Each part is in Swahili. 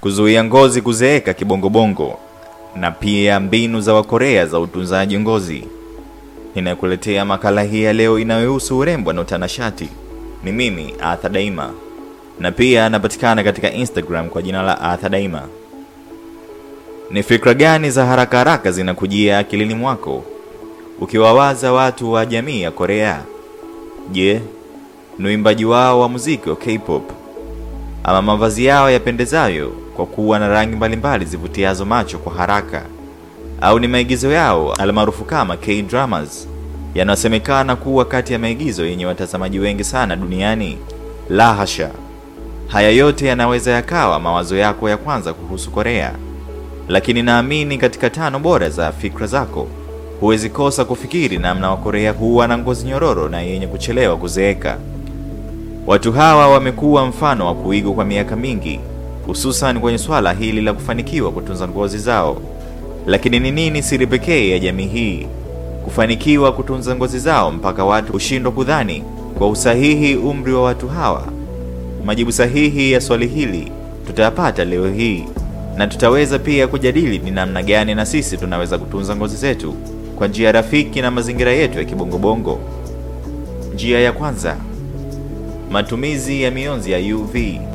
kuzuia ngozi kuzeeka kibongobongo, na pia mbinu za Wakorea za utunzaji ngozi. Ninakuletea makala hii ya leo inayohusu urembo na utanashati. Ni mimi Arthur Daima, na pia anapatikana katika Instagram kwa jina la Arthur Daima. Ni fikra gani za haraka haraka zinakujia akilini mwako ukiwawaza watu wa jamii ya Korea? Je, ni uimbaji wao wa muziki wa K-pop ama mavazi yao yapendezayo kwa kuwa na rangi mbalimbali zivutiazo macho kwa haraka, au ni maigizo yao almaarufu kama K-dramas yanayosemekana kuwa kati ya maigizo yenye watazamaji wengi sana duniani? La hasha! Haya yote yanaweza yakawa mawazo yako ya kwanza kuhusu Korea, lakini naamini katika tano bora za fikra zako huwezi kosa kufikiri namna Wakorea huwa na ngozi nyororo na yenye kuchelewa kuzeeka. Watu hawa wamekuwa mfano wa kuigwa kwa miaka mingi, hususan kwenye swala hili la kufanikiwa kutunza ngozi zao. Lakini ni nini siri pekee ya jamii hii kufanikiwa kutunza ngozi zao mpaka watu hushindwa kudhani kwa usahihi umri wa watu hawa? Majibu sahihi ya swali hili tutayapata leo hii, na tutaweza pia kujadili ni namna gani na sisi tunaweza kutunza ngozi zetu kwa njia rafiki na mazingira yetu ya kibongobongo. Njia ya kwanza, matumizi ya mionzi ya UV.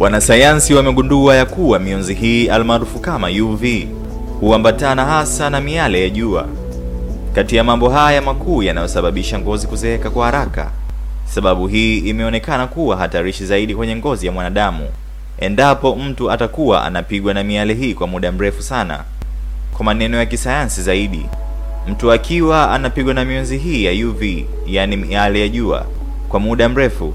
Wanasayansi wamegundua ya kuwa mionzi hii almaarufu kama UV huambatana hasa na miale ya jua. Kati ya mambo haya makuu yanayosababisha ngozi kuzeeka kwa haraka, sababu hii imeonekana kuwa hatarishi zaidi kwenye ngozi ya mwanadamu endapo mtu atakuwa anapigwa na miale hii kwa muda mrefu sana. Kwa maneno ya kisayansi zaidi, mtu akiwa anapigwa na mionzi hii ya UV, yaani miale ya jua kwa muda mrefu,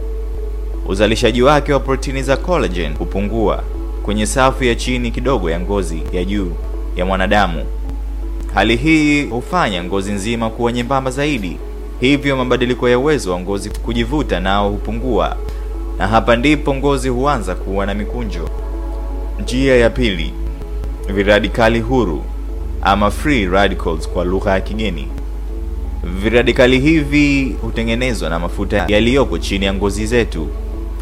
uzalishaji wake wa protini za collagen hupungua kwenye safu ya chini kidogo ya ngozi ya juu ya mwanadamu. Hali hii hufanya ngozi nzima kuwa nyembamba zaidi, hivyo mabadiliko ya uwezo wa ngozi kujivuta nao hupungua, na hapa ndipo ngozi huanza kuwa na mikunjo. Njia ya pili, viradikali huru ama free radicals kwa lugha ya kigeni. Viradikali hivi hutengenezwa na mafuta yaliyoko chini ya ngozi zetu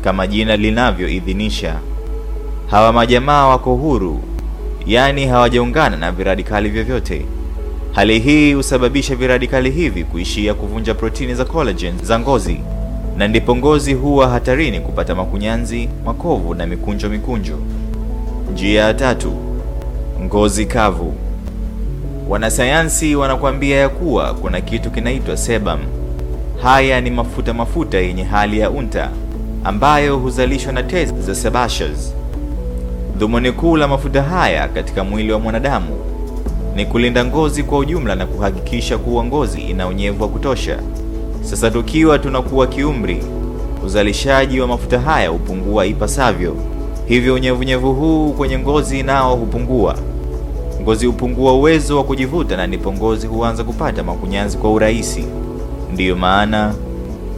kama jina linavyoidhinisha. Hawa majamaa wako huru, yaani hawajaungana na viradikali vyovyote. Hali hii husababisha viradikali hivi kuishia kuvunja protini za collagen za ngozi, na ndipo ngozi huwa hatarini kupata makunyanzi, makovu na mikunjo mikunjo. Njia ya tatu, ngozi kavu. Wanasayansi wanakuambia ya kuwa kuna kitu kinaitwa sebum. Haya ni mafuta mafuta yenye hali ya unta ambayo huzalishwa na tezi za sebaceous. Dhumuni kuu la mafuta haya katika mwili wa mwanadamu ni kulinda ngozi kwa ujumla na kuhakikisha kuwa ngozi ina unyevu wa kutosha. Sasa tukiwa tunakuwa kiumri, uzalishaji wa mafuta haya hupungua ipasavyo, hivyo unyevunyevu huu kwenye ngozi nao hupungua ngozi hupungua uwezo wa kujivuta na ndipo ngozi huanza kupata makunyanzi kwa urahisi. Ndiyo maana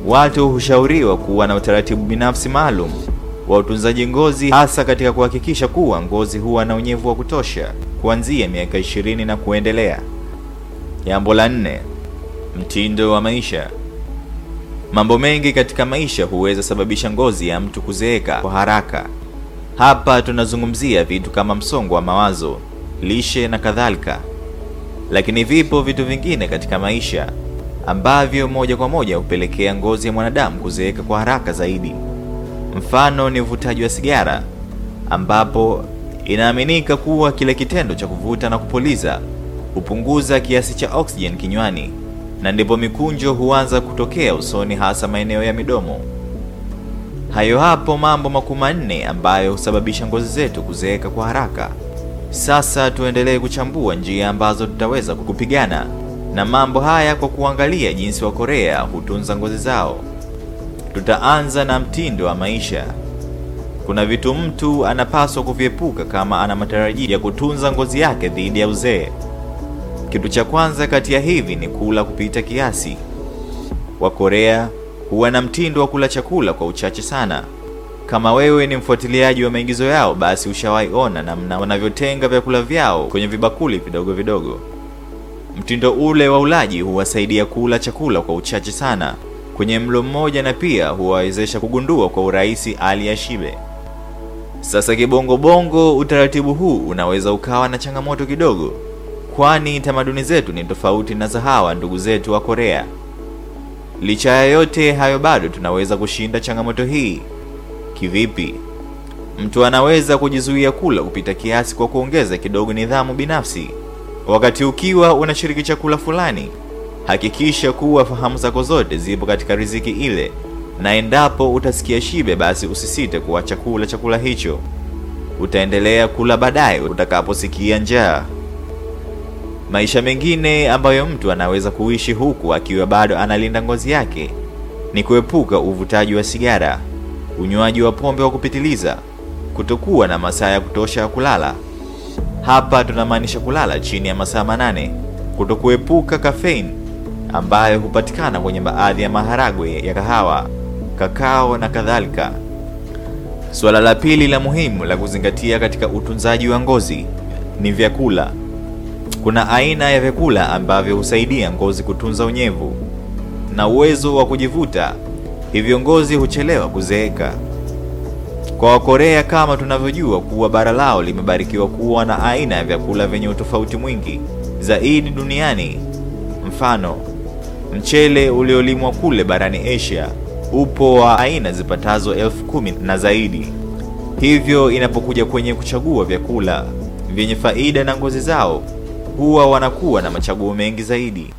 watu hushauriwa kuwa na utaratibu binafsi maalum wa utunzaji ngozi, hasa katika kuhakikisha kuwa ngozi huwa na unyevu wa kutosha kuanzia miaka ishirini na kuendelea. Jambo la nne, mtindo wa maisha. Mambo mengi katika maisha huweza sababisha ngozi ya mtu kuzeeka kwa haraka. Hapa tunazungumzia vitu kama msongo wa mawazo lishe na kadhalika, lakini vipo vitu vingine katika maisha ambavyo moja kwa moja hupelekea ngozi ya mwanadamu kuzeeka kwa haraka zaidi. Mfano ni uvutaji wa sigara, ambapo inaaminika kuwa kile kitendo cha kuvuta na kupuliza hupunguza kiasi cha oksijeni kinywani, na ndipo mikunjo huanza kutokea usoni, hasa maeneo ya midomo. Hayo hapo mambo makuu manne ambayo husababisha ngozi zetu kuzeeka kwa haraka. Sasa tuendelee kuchambua njia ambazo tutaweza kupigana na mambo haya kwa kuangalia jinsi wa korea hutunza ngozi zao. Tutaanza na mtindo wa maisha. Kuna vitu mtu anapaswa kuviepuka kama ana matarajio ya kutunza ngozi yake dhidi ya uzee. Kitu cha kwanza kati ya hivi ni kula kupita kiasi. Wakorea huwa na mtindo wa kula chakula kwa uchache sana. Kama wewe ni mfuatiliaji wa maigizo yao, basi ushawahi ona namna wanavyotenga vyakula vyao kwenye vibakuli vidogo vidogo. Mtindo ule wa ulaji huwasaidia kula chakula kwa uchache sana kwenye mlo mmoja, na pia huwawezesha kugundua kwa urahisi hali ya shibe. Sasa kibongobongo, utaratibu huu unaweza ukawa na changamoto kidogo, kwani tamaduni zetu ni tofauti na za hawa ndugu zetu wa Korea. Licha ya yote hayo, bado tunaweza kushinda changamoto hii. Kivipi? Mtu anaweza kujizuia kula kupita kiasi kwa kuongeza kidogo nidhamu binafsi. Wakati ukiwa unashiriki chakula fulani, hakikisha kuwa fahamu zako zote zipo katika riziki ile, na endapo utasikia shibe, basi usisite kuwa chakula chakula hicho. Utaendelea kula baadaye utakaposikia njaa. Maisha mengine ambayo mtu anaweza kuishi huku akiwa bado analinda ngozi yake ni kuepuka uvutaji wa sigara, unywaji wa pombe wa kupitiliza, kutokuwa na masaa ya kutosha ya kulala. Hapa tunamaanisha kulala chini ya masaa manane, kutokuepuka kafein ambayo hupatikana kwenye baadhi ya maharagwe ya kahawa, kakao na kadhalika. Suala la pili la muhimu la kuzingatia katika utunzaji wa ngozi ni vyakula. Kuna aina ya vyakula ambavyo husaidia ngozi kutunza unyevu na uwezo wa kujivuta, hivyo ngozi huchelewa kuzeeka. Kwa Wakorea, kama tunavyojua kuwa bara lao limebarikiwa kuwa na aina ya vyakula vyenye utofauti mwingi zaidi duniani. Mfano, mchele uliolimwa kule barani Asia upo wa aina zipatazo elfu kumi na zaidi. Hivyo inapokuja kwenye kuchagua vyakula vyenye faida na ngozi zao, huwa wanakuwa na machaguo mengi zaidi.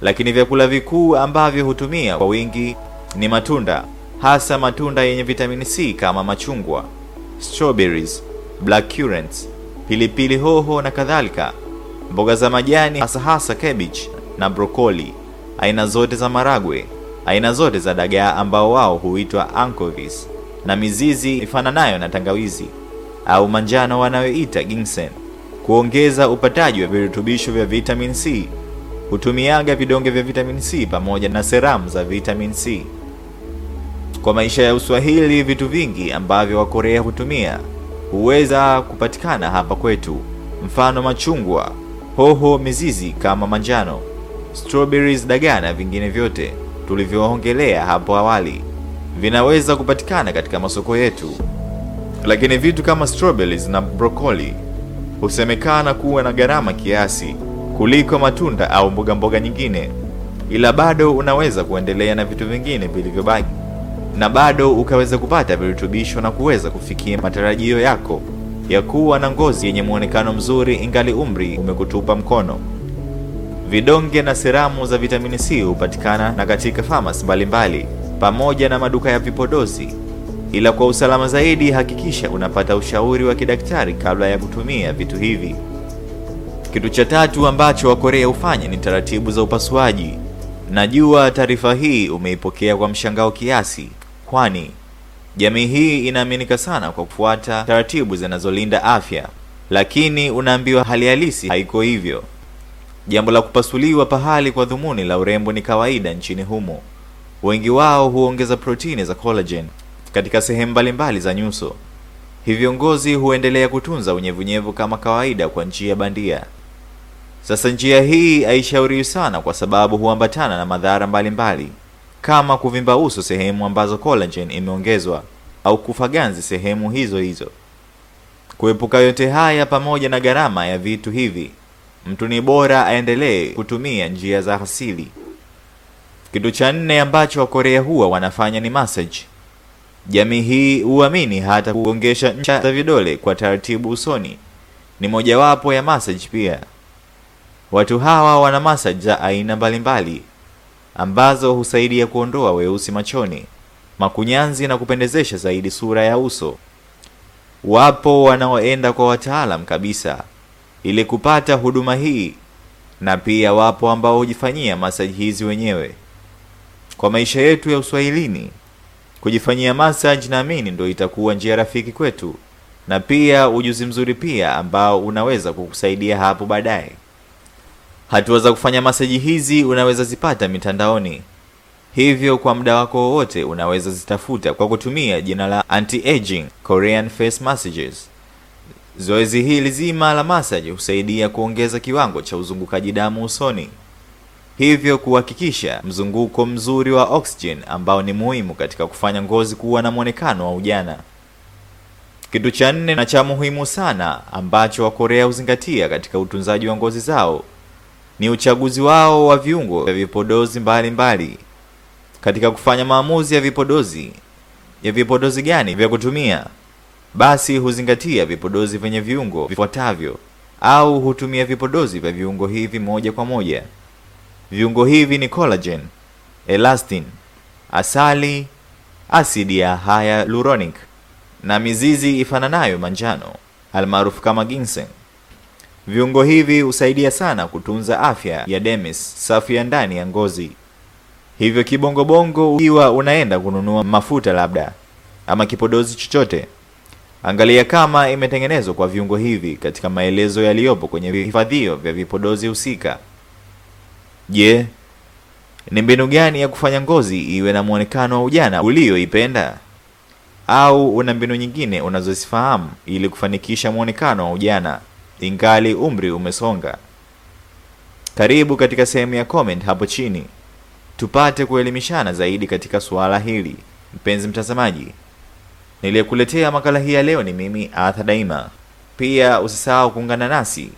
Lakini vyakula vikuu ambavyo hutumia kwa wingi ni matunda, hasa matunda yenye vitamini C kama machungwa, strawberries, black currants, pilipili hoho na kadhalika, mboga za majani hasa hasa cabbage na brokoli, aina zote za maragwe, aina zote za dagaa ambao wao huitwa anchovies, na mizizi ifananayo na tangawizi au manjano wanayoita ginseng. Kuongeza upataji wa virutubisho vya vitamin C, hutumiaga vidonge vya vitamin C pamoja na seramu za vitamin C. Kwa maisha ya Uswahili, vitu vingi ambavyo Wakorea hutumia huweza kupatikana hapa kwetu, mfano machungwa, hoho, mizizi kama manjano, strawberries, dagaa na vingine vyote tulivyoongelea hapo awali vinaweza kupatikana katika masoko yetu. Lakini vitu kama strawberries na broccoli husemekana kuwa na gharama kiasi kuliko matunda au mboga mboga nyingine, ila bado unaweza kuendelea na vitu vingine vilivyobaki na bado ukaweza kupata virutubisho na kuweza kufikia matarajio yako ya kuwa na ngozi yenye muonekano mzuri ingali umri umekutupa mkono. Vidonge na seramu za vitamini C hupatikana na katika famasi mbalimbali pamoja na maduka ya vipodozi, ila kwa usalama zaidi hakikisha unapata ushauri wa kidaktari kabla ya kutumia vitu hivi. Kitu cha tatu ambacho Wakorea hufanya ni taratibu za upasuaji. Najua taarifa hii umeipokea kwa mshangao kiasi, kwani jamii hii inaaminika sana kwa kufuata taratibu zinazolinda afya, lakini unaambiwa hali halisi haiko hivyo. Jambo la kupasuliwa pahali kwa dhumuni la urembo ni kawaida nchini humo. Wengi wao huongeza protini za collagen katika sehemu mbalimbali za nyuso, hivyo ngozi huendelea kutunza unyevunyevu kama kawaida kwa njia bandia. Sasa njia hii haishauriwi sana kwa sababu huambatana na madhara mbalimbali kama kuvimba uso sehemu ambazo collagen imeongezwa au kufa ganzi sehemu hizo hizo. Kuepuka yote haya pamoja na gharama ya vitu hivi, mtu ni bora aendelee kutumia njia za asili. Kitu cha nne ambacho Wakorea huwa wanafanya ni massage. Jamii hii huamini hata kuongesha ncha za vidole kwa taratibu usoni ni mojawapo ya massage pia. Watu hawa wana massage za aina mbalimbali ambazo husaidia kuondoa weusi machoni, makunyanzi na kupendezesha zaidi sura ya uso. Wapo wanaoenda kwa wataalam kabisa ili kupata huduma hii, na pia wapo ambao hujifanyia masaji hizi wenyewe. Kwa maisha yetu ya Uswahilini, kujifanyia masaji naamini ndo itakuwa njia rafiki kwetu, na pia ujuzi mzuri pia ambao unaweza kukusaidia hapo baadaye. Hatua za kufanya masaji hizi unaweza zipata mitandaoni, hivyo kwa muda wako wowote unaweza zitafuta kwa kutumia jina la anti-aging Korean face massages. Zoezi hili zima la massage husaidia kuongeza kiwango cha uzungukaji damu usoni, hivyo kuhakikisha mzunguko mzuri wa oxygen ambao ni muhimu katika kufanya ngozi kuwa na mwonekano wa ujana. Kitu cha nne na cha muhimu sana ambacho Wakorea huzingatia katika utunzaji wa ngozi zao ni uchaguzi wao wa viungo vya vipodozi mbalimbali mbali. Katika kufanya maamuzi ya vipodozi ya vipodozi gani vya kutumia, basi huzingatia vipodozi vyenye viungo vifuatavyo au hutumia vipodozi vya viungo hivi moja kwa moja. Viungo hivi ni collagen, elastin, asali, asidi ya hyaluronic na mizizi ifananayo manjano almaarufu kama ginseng. Viungo hivi husaidia sana kutunza afya ya dermis, safu ya ndani ya ngozi. Hivyo kibongobongo, ukiwa unaenda kununua mafuta labda ama kipodozi chochote, angalia kama imetengenezwa kwa viungo hivi katika maelezo yaliyopo kwenye vihifadhio vya vipodozi husika. Je, ni mbinu gani ya kufanya ngozi iwe na muonekano wa ujana ulioipenda? Au una mbinu nyingine unazozifahamu ili kufanikisha muonekano wa ujana ingali umri umesonga? Karibu katika sehemu ya comment hapo chini tupate kuelimishana zaidi katika suala hili. Mpenzi mtazamaji, niliyekuletea makala hii ya leo ni mimi Arthur Daima. Pia usisahau kuungana nasi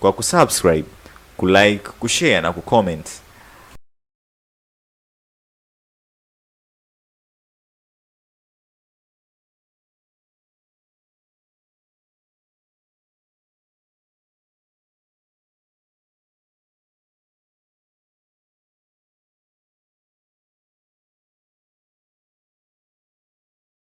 kwa kusubscribe, kulike, kushare na kucomment.